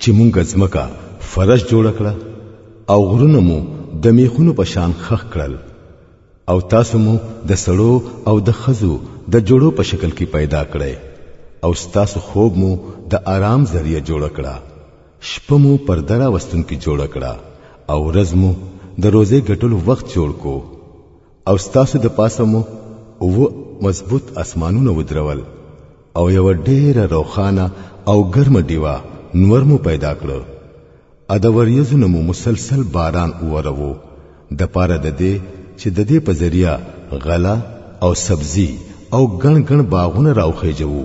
چې مونږ ځمکه فرش جوړ کړه او غرونه مو د میخونو په شان خخ کړل او تاسو مو د سړو او د خزو د جوړو په شکل کې پیدا کړی او تاسو خوب مو د آرام ذریعہ جوړ کړه شپه مو پر درا وستون کې جوړ کړه او ورځ مو د روزې ګټلو وخت جوړ کو او ستاسو د پاسه مو و مضبوط اسمانونه ودرول او یو ډیره روخانه او ګرمه دیوا نور مو پیدا کړو ا د وریځو نمو مسلسل باران وورو د پاره د دې چې د دې په ذریعہ غله او سبزی او ګڼ ګڼ باغونه راوخیجوو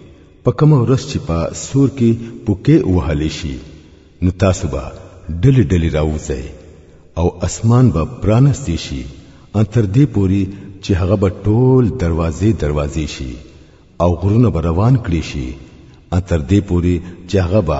په کومه ورځ چې په سور کې پوکې وهلې شي نو تاسو به ډلې ډلې راوځئ او اسمان به پرانستی شي ان تر دې پوري چې هغه به ټول دروازې دروازې شي او غرونه به روان کړی شي ان تر دې پوري چې هغه به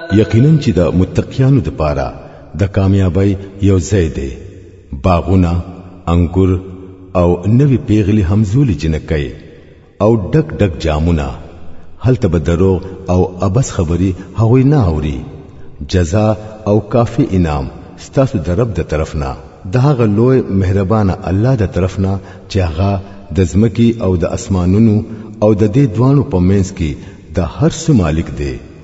یقینا چې د متقیانو لپاره د کامیابی یو ځای دی باغونه انګور او نوی پیغلی همزولی جنکای او ډک ډک جامونه هلته به دروغ او ابس خبری هغوی نه اوري جزا او کافی انعام ستاسو د رب د طرف نه د هغه لوی مهربان الله د طرف نه چې هغه د ځمکې او د اسمانونو او د دې دوانو په منځ کې د هر څه مالک دی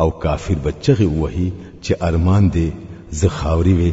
او کافر به چغې ووهي چې ارمان دې زه خاوري وې.